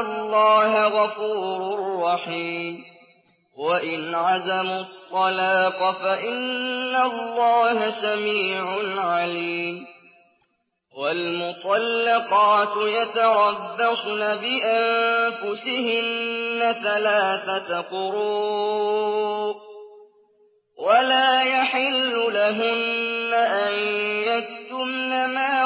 الله غفور رحيم. وإن عزموا الطلاق فإن الله سميع عليم. والمطلقات يتربصن بأنفسهن ثلاثة قروء. ولا يحل لهن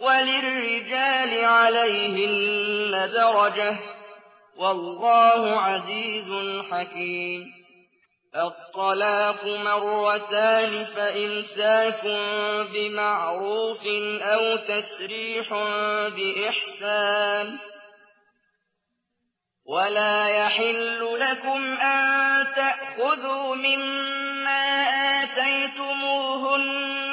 وللرجال عليهن درجة. والله عزيز حكيم. الطلاق مرتان فإمساك بمعروف أو تسريح بإحسان. ولا يحل لكم أن تأخذوا مما آتيتموهن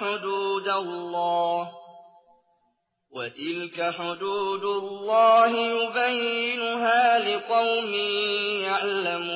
حدود الله وتلك حدود الله يبينها لقوم يعلمون